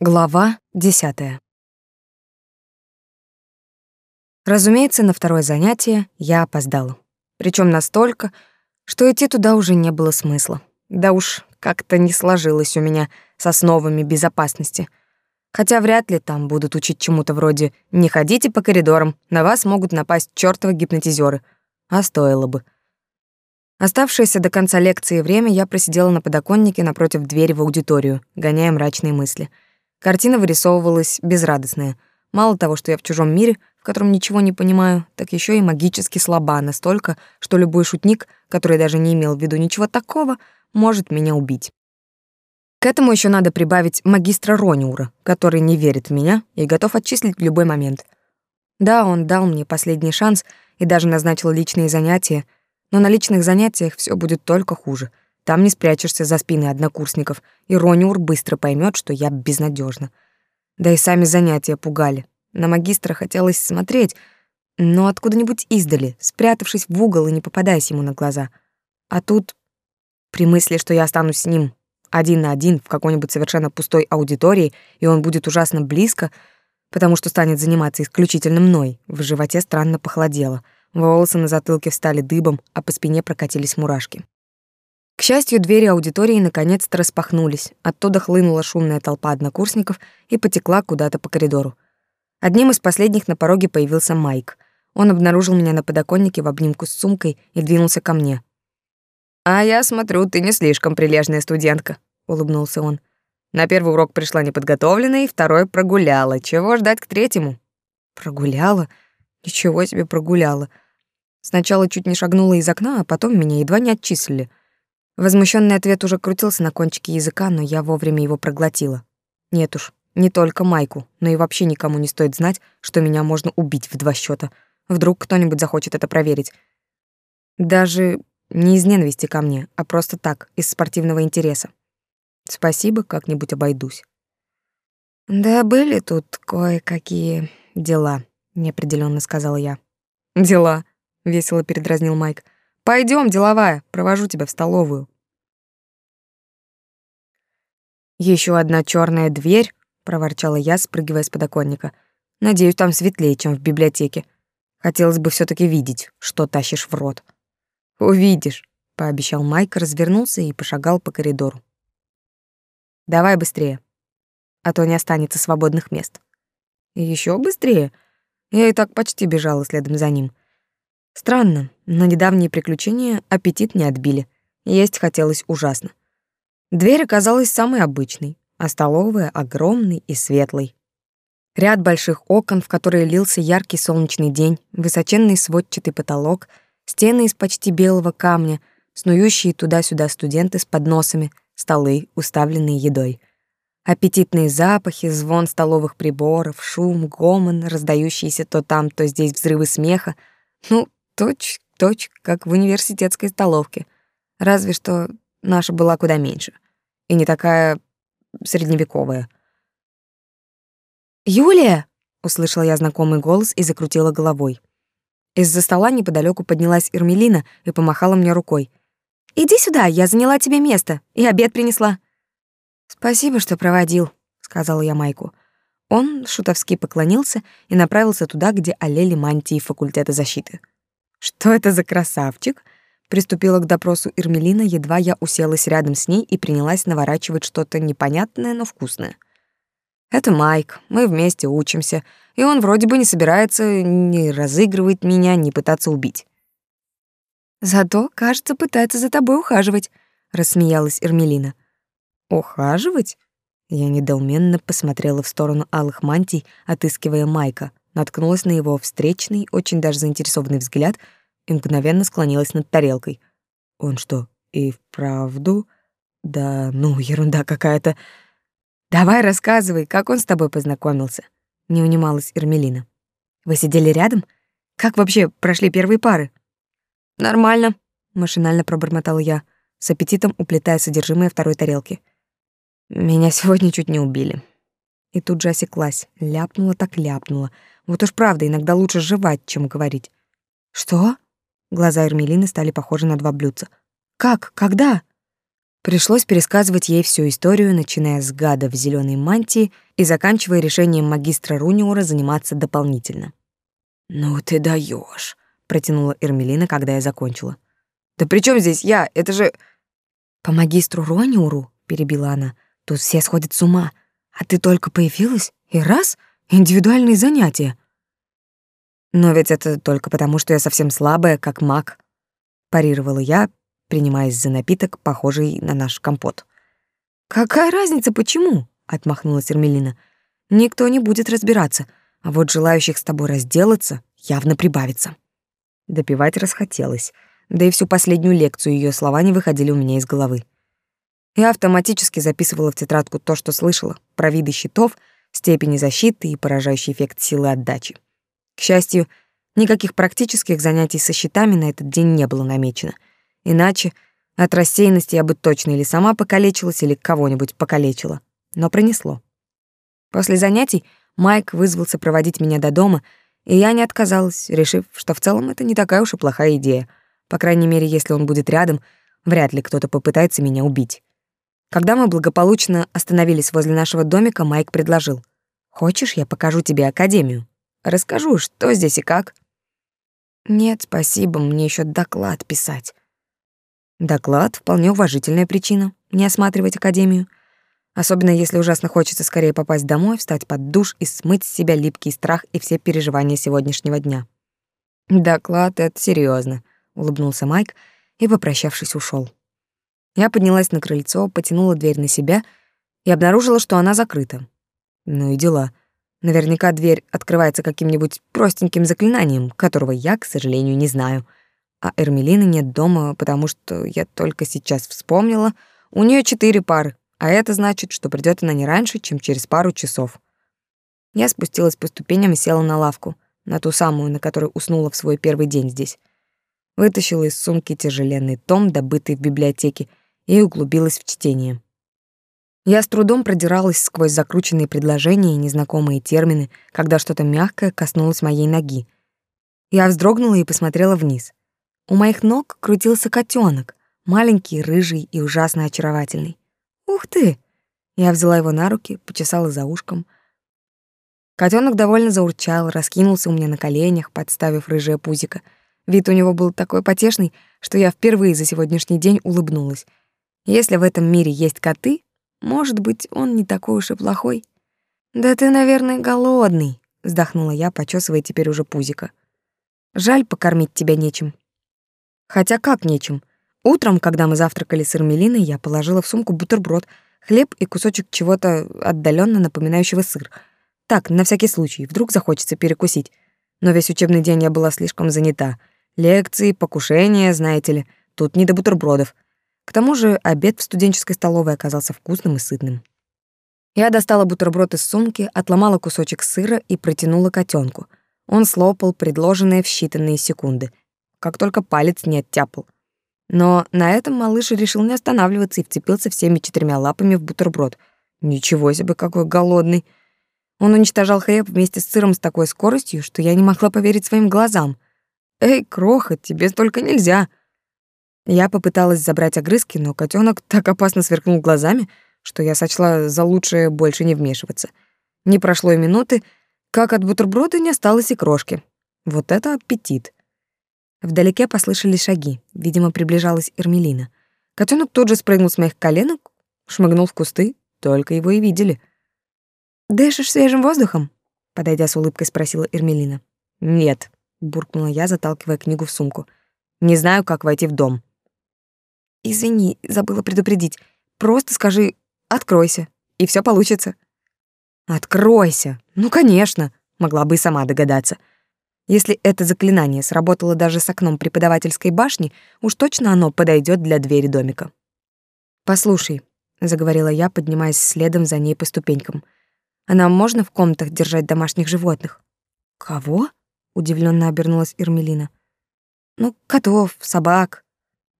Глава десятая. Разумеется, на второе занятие я опоздала. Причем настолько, что идти туда уже не было смысла. Да уж, как-то не сложилось у меня с основами безопасности. Хотя вряд ли там будут учить чему-то вроде «не ходите по коридорам, на вас могут напасть чёртовы гипнотизеры». А стоило бы. Оставшееся до конца лекции время я просидела на подоконнике напротив двери в аудиторию, гоняя мрачные мысли — Картина вырисовывалась безрадостная. Мало того, что я в чужом мире, в котором ничего не понимаю, так еще и магически слаба настолько, что любой шутник, который даже не имел в виду ничего такого, может меня убить. К этому еще надо прибавить магистра Рониура, который не верит в меня и готов отчислить в любой момент. Да, он дал мне последний шанс и даже назначил личные занятия, но на личных занятиях все будет только хуже — там не спрячешься за спиной однокурсников, и Рониур быстро поймет, что я безнадежна. Да и сами занятия пугали. На магистра хотелось смотреть, но откуда-нибудь издали, спрятавшись в угол и не попадаясь ему на глаза. А тут, при мысли, что я останусь с ним один на один в какой-нибудь совершенно пустой аудитории, и он будет ужасно близко, потому что станет заниматься исключительно мной, в животе странно похолодело. Волосы на затылке встали дыбом, а по спине прокатились мурашки. К счастью, двери аудитории наконец-то распахнулись. Оттуда хлынула шумная толпа однокурсников и потекла куда-то по коридору. Одним из последних на пороге появился Майк. Он обнаружил меня на подоконнике в обнимку с сумкой и двинулся ко мне. «А я смотрю, ты не слишком прилежная студентка», — улыбнулся он. «На первый урок пришла неподготовленной, второй прогуляла. Чего ждать к третьему?» «Прогуляла? Ничего себе прогуляла. Сначала чуть не шагнула из окна, а потом меня едва не отчислили. Возмущенный ответ уже крутился на кончике языка, но я вовремя его проглотила. Нет уж, не только Майку, но и вообще никому не стоит знать, что меня можно убить в два счета. Вдруг кто-нибудь захочет это проверить. Даже не из ненависти ко мне, а просто так, из спортивного интереса. Спасибо, как-нибудь обойдусь. Да были тут кое-какие дела, неопределенно сказала я. Дела, весело передразнил Майк. Пойдем, деловая, провожу тебя в столовую. Еще одна черная дверь, проворчала я, спрыгивая с подоконника. Надеюсь, там светлее, чем в библиотеке. Хотелось бы все таки видеть, что тащишь в рот. Увидишь, пообещал Майк, развернулся и пошагал по коридору. Давай быстрее, а то не останется свободных мест. Еще быстрее. Я и так почти бежала следом за ним. Странно, но недавние приключения аппетит не отбили. Есть хотелось ужасно. Дверь оказалась самой обычной, а столовая — огромной и светлой. Ряд больших окон, в которые лился яркий солнечный день, высоченный сводчатый потолок, стены из почти белого камня, снующие туда-сюда студенты с подносами, столы, уставленные едой. Аппетитные запахи, звон столовых приборов, шум, гомон, раздающиеся то там, то здесь взрывы смеха. Ну, Точь-точь, как в университетской столовке. Разве что наша была куда меньше. И не такая средневековая. «Юлия!» — услышала я знакомый голос и закрутила головой. Из-за стола неподалеку поднялась Ирмелина и помахала мне рукой. «Иди сюда, я заняла тебе место и обед принесла». «Спасибо, что проводил», — сказала я Майку. Он шутовски поклонился и направился туда, где олели мантии факультета защиты. Что это за красавчик? Приступила к допросу Ирмелина, едва я уселась рядом с ней и принялась наворачивать что-то непонятное, но вкусное. Это Майк, мы вместе учимся, и он вроде бы не собирается ни разыгрывать меня, ни пытаться убить. Зато, кажется, пытается за тобой ухаживать, рассмеялась Ирмелина. Ухаживать? Я недоуменно посмотрела в сторону алых мантий, отыскивая Майка наткнулась на его встречный, очень даже заинтересованный взгляд и мгновенно склонилась над тарелкой. Он что, и вправду? Да ну, ерунда какая-то. Давай рассказывай, как он с тобой познакомился? Не унималась Эрмелина. Вы сидели рядом? Как вообще прошли первые пары? Нормально, машинально пробормотала я, с аппетитом уплетая содержимое второй тарелки. Меня сегодня чуть не убили. И тут же осеклась, ляпнула так ляпнула. Вот уж правда, иногда лучше жевать, чем говорить. Что? Глаза Эрмелины стали похожи на два блюдца. Как? Когда? Пришлось пересказывать ей всю историю, начиная с гада в зеленой мантии и заканчивая решением магистра Руниура заниматься дополнительно. «Ну ты даешь, протянула Эрмелина, когда я закончила. «Да при чем здесь я? Это же...» «По магистру Руниуру», — перебила она, — «тут все сходят с ума. А ты только появилась, и раз — индивидуальные занятия». «Но ведь это только потому, что я совсем слабая, как маг», — парировала я, принимаясь за напиток, похожий на наш компот. «Какая разница, почему?» — отмахнулась Эрмелина. «Никто не будет разбираться, а вот желающих с тобой разделаться явно прибавится». Допивать расхотелось, да и всю последнюю лекцию ее слова не выходили у меня из головы. Я автоматически записывала в тетрадку то, что слышала, про виды щитов, степени защиты и поражающий эффект силы отдачи. К счастью, никаких практических занятий со щитами на этот день не было намечено. Иначе от рассеянности я бы точно или сама покалечилась, или кого-нибудь покалечила. Но пронесло. После занятий Майк вызвался проводить меня до дома, и я не отказалась, решив, что в целом это не такая уж и плохая идея. По крайней мере, если он будет рядом, вряд ли кто-то попытается меня убить. Когда мы благополучно остановились возле нашего домика, Майк предложил. «Хочешь, я покажу тебе академию?» Расскажу, что здесь и как. Нет, спасибо, мне еще доклад писать. Доклад — вполне уважительная причина не осматривать академию. Особенно если ужасно хочется скорее попасть домой, встать под душ и смыть с себя липкий страх и все переживания сегодняшнего дня. «Доклад — это серьезно, улыбнулся Майк и, попрощавшись, ушел. Я поднялась на крыльцо, потянула дверь на себя и обнаружила, что она закрыта. Ну и дела. Наверняка дверь открывается каким-нибудь простеньким заклинанием, которого я, к сожалению, не знаю. А Эрмелины нет дома, потому что я только сейчас вспомнила, у нее четыре пары, а это значит, что придет она не раньше, чем через пару часов. Я спустилась по ступеням и села на лавку, на ту самую, на которой уснула в свой первый день здесь. Вытащила из сумки тяжеленный том, добытый в библиотеке, и углубилась в чтение. Я с трудом продиралась сквозь закрученные предложения и незнакомые термины, когда что-то мягкое коснулось моей ноги. Я вздрогнула и посмотрела вниз. У моих ног крутился котенок, маленький, рыжий и ужасно очаровательный. «Ух ты!» Я взяла его на руки, почесала за ушком. Котенок довольно заурчал, раскинулся у меня на коленях, подставив рыжее пузико. Вид у него был такой потешный, что я впервые за сегодняшний день улыбнулась. Если в этом мире есть коты, может быть, он не такой уж и плохой. Да ты, наверное, голодный, вздохнула я, почесывая теперь уже пузико. Жаль, покормить тебя нечем. Хотя как нечем? Утром, когда мы завтракали с Эрмелиной, я положила в сумку бутерброд, хлеб и кусочек чего-то отдаленно напоминающего сыр. Так, на всякий случай, вдруг захочется перекусить. Но весь учебный день я была слишком занята. Лекции, покушения, знаете ли, тут не до бутербродов. К тому же обед в студенческой столовой оказался вкусным и сытным. Я достала бутерброд из сумки, отломала кусочек сыра и протянула котенку. Он слопал предложенное в считанные секунды, как только палец не оттяпал. Но на этом малыш решил не останавливаться и вцепился всеми четырьмя лапами в бутерброд. Ничего себе, какой голодный. Он уничтожал хлеб вместе с сыром с такой скоростью, что я не могла поверить своим глазам. «Эй, кроха, тебе столько нельзя!» Я попыталась забрать огрызки, но котенок так опасно сверкнул глазами, что я сочла за лучшее больше не вмешиваться. Не прошло и минуты, как от бутерброда не осталось и крошки. Вот это аппетит. Вдалеке послышались шаги. Видимо, приближалась Эрмелина. Котенок тут же спрыгнул с моих коленок, шмыгнул в кусты, только его и видели. «Дышишь свежим воздухом?» Подойдя с улыбкой, спросила Эрмелина. «Нет», — буркнула я, заталкивая книгу в сумку. «Не знаю, как войти в дом». Извини, забыла предупредить. Просто скажи «откройся», и все получится. Откройся. Ну, конечно, могла бы и сама догадаться. Если это заклинание сработало даже с окном преподавательской башни, уж точно оно подойдет для двери домика. Послушай, заговорила я, поднимаясь следом за ней по ступенькам. А нам можно в комнатах держать домашних животных? Кого? удивленно обернулась Ирмелина. Ну, котов, собак,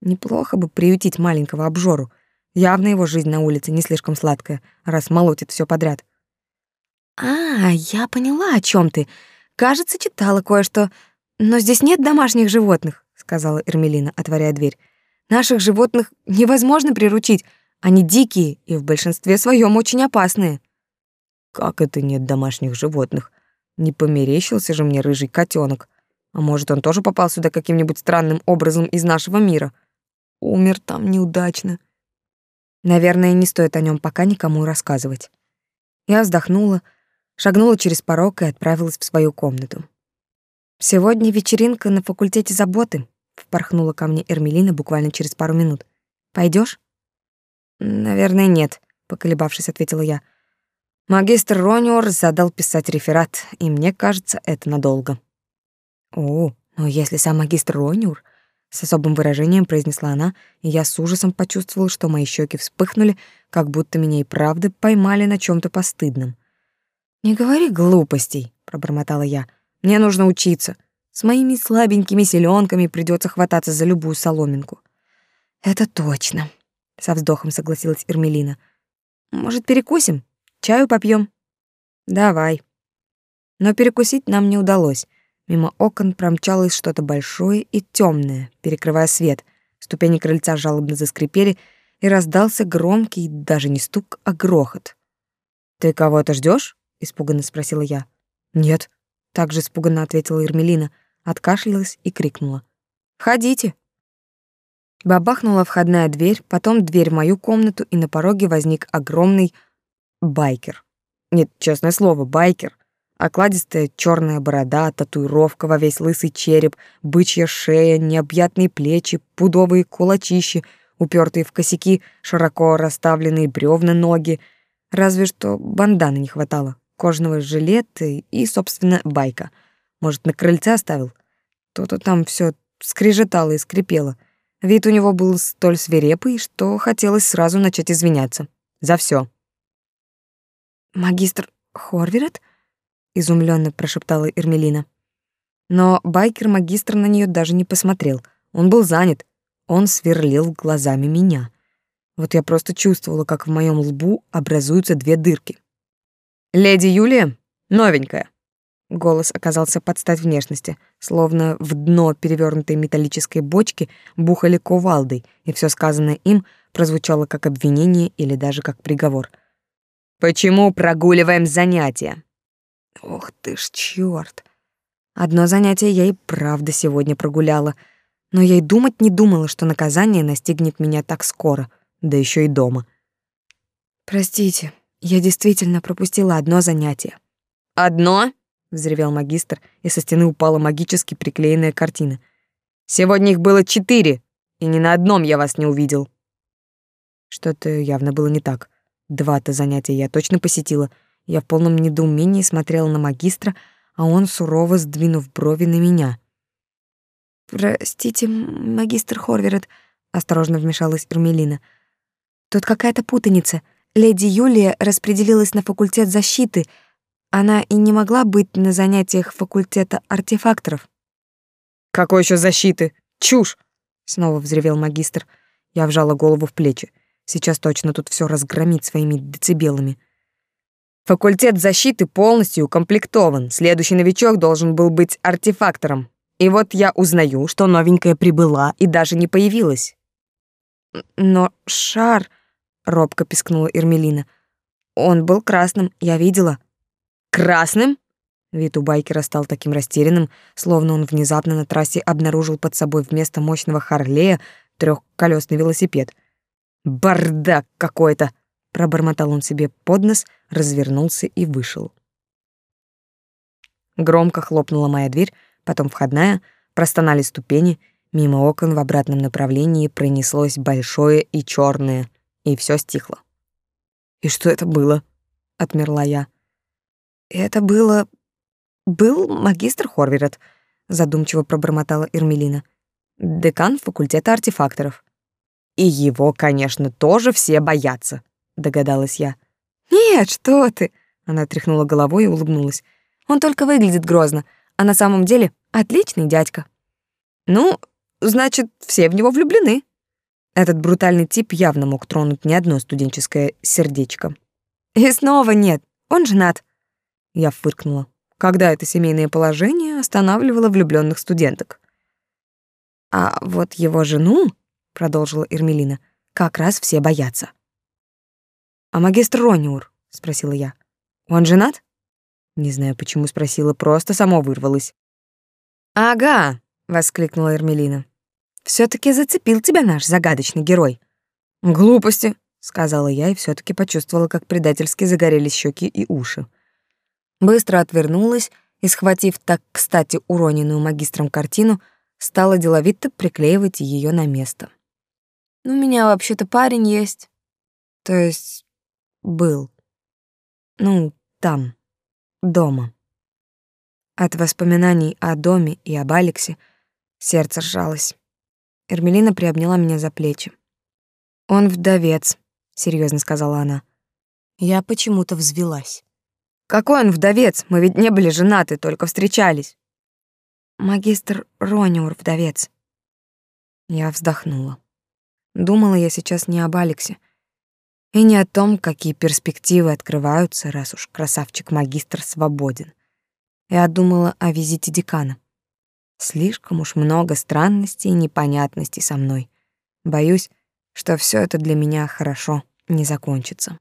Неплохо бы приютить маленького обжору. Явно его жизнь на улице не слишком сладкая, раз молотит все подряд. А, я поняла, о чем ты. Кажется, читала кое-что. Но здесь нет домашних животных, сказала Эрмелина, отворяя дверь. Наших животных невозможно приручить. Они дикие и в большинстве своем очень опасные. Как это нет домашних животных? Не померещился же мне рыжий котенок. А может, он тоже попал сюда каким-нибудь странным образом из нашего мира? Умер там неудачно. Наверное, не стоит о нем пока никому рассказывать. Я вздохнула, шагнула через порог и отправилась в свою комнату. «Сегодня вечеринка на факультете заботы», — впорхнула ко мне Эрмелина буквально через пару минут. Пойдешь? «Наверное, нет», — поколебавшись, ответила я. Магистр Рониор задал писать реферат, и мне кажется, это надолго. «О, но если сам магистр Рониор...» С особым выражением произнесла она, и я с ужасом почувствовала, что мои щеки вспыхнули, как будто меня и правда поймали на чем то постыдном. «Не говори глупостей», — пробормотала я. «Мне нужно учиться. С моими слабенькими селенками придется хвататься за любую соломинку». «Это точно», — со вздохом согласилась Эрмелина. «Может, перекусим? Чаю попьем? «Давай». Но перекусить нам не удалось. Мимо окон промчалось что-то большое и темное, перекрывая свет. Ступени крыльца жалобно заскрипели, и раздался громкий даже не стук, а грохот. «Ты кого-то ждешь? испуганно спросила я. «Нет», — также испуганно ответила Ермелина, откашлялась и крикнула. «Входите». Бабахнула входная дверь, потом дверь в мою комнату, и на пороге возник огромный байкер. Нет, честное слово, байкер. Окладистая черная борода, татуировка во весь лысый череп, бычья шея, необъятные плечи, пудовые кулачищи, упертые в косяки, широко расставленные бревна ноги. Разве что банданы не хватало, кожаного жилета и, собственно, байка. Может, на крыльце оставил? То-то там все скрежетало и скрипело. Вид у него был столь свирепый, что хотелось сразу начать извиняться. За все. «Магистр Хорверет?» Изумленно прошептала Эрмелина. Но байкер-магистр на нее даже не посмотрел. Он был занят. Он сверлил глазами меня. Вот я просто чувствовала, как в моем лбу образуются две дырки. «Леди Юлия, новенькая». Голос оказался под стать внешности, словно в дно перевернутой металлической бочки бухали кувалдой, и все сказанное им прозвучало как обвинение или даже как приговор. «Почему прогуливаем занятия?» Ох ты ж чёрт. Одно занятие я и правда сегодня прогуляла, но я и думать не думала, что наказание настигнет меня так скоро, да еще и дома. Простите, я действительно пропустила одно занятие. Одно? взревел магистр, и со стены упала магически приклеенная картина. Сегодня их было четыре, и ни на одном я вас не увидел. Что-то явно было не так. Два-то занятия я точно посетила — я в полном недоумении смотрела на магистра, а он сурово сдвинув брови на меня. «Простите, магистр Хорверет», — осторожно вмешалась Эрмелина. «Тут какая-то путаница. Леди Юлия распределилась на факультет защиты. Она и не могла быть на занятиях факультета артефакторов». «Какой еще защиты? Чушь!» — снова взревел магистр. Я вжала голову в плечи. Сейчас точно тут все разгромит своими децибелами. Факультет защиты полностью укомплектован. Следующий новичок должен был быть артефактором. И вот я узнаю, что новенькая прибыла и даже не появилась. Но шар, робко пискнула Эрмелина. Он был красным, я видела. Красным? Вид у байкера стал таким растерянным, словно он внезапно на трассе обнаружил под собой вместо мощного Харлея трехколесный велосипед. Бардак какой-то, пробормотал он себе под нос, развернулся и вышел. Громко хлопнула моя дверь, потом входная, простонали ступени, мимо окон в обратном направлении пронеслось большое и черное, и все стихло. «И что это было?» — отмерла я. «Это было... был магистр Хорверет», — задумчиво пробормотала Эрмелина. «Декан факультета артефакторов». «И его, конечно, тоже все боятся», догадалась я. Нет, что ты? Она тряхнула головой и улыбнулась. Он только выглядит грозно, а на самом деле отличный дядька. Ну, значит, все в него влюблены. Этот брутальный тип явно мог тронуть не одно студенческое сердечко. И снова нет, он женат. Я фыркнула. Когда это семейное положение останавливало влюбленных студенток. А вот его жену, продолжила Эрмелина, как раз все боятся. «А магистр Рониур?» — спросила я. Он женат? Не знаю, почему спросила, просто само вырвалось. Ага, воскликнула Эрмелина. все таки зацепил тебя наш загадочный герой. Глупости, сказала я и все таки почувствовала, как предательски загорелись щеки и уши. Быстро отвернулась и, схватив так, кстати, уроненную магистром картину, стала деловито приклеивать ее на место. «У меня вообще-то парень есть. То есть был. Ну, там, дома». От воспоминаний о доме и об Алексе сердце сжалось. Эрмелина приобняла меня за плечи. «Он вдовец», — серьезно сказала она. Я почему-то взвилась. Какой он вдовец? Мы ведь не были женаты, только встречались. Магистр Рониур вдовец. Я вздохнула. Думала я сейчас не об Алексе и не о том, какие перспективы открываются, раз уж красавчик-магистр свободен. Я думала о визите декана. Слишком уж много странностей и непонятностей со мной. Боюсь, что все это для меня хорошо не закончится.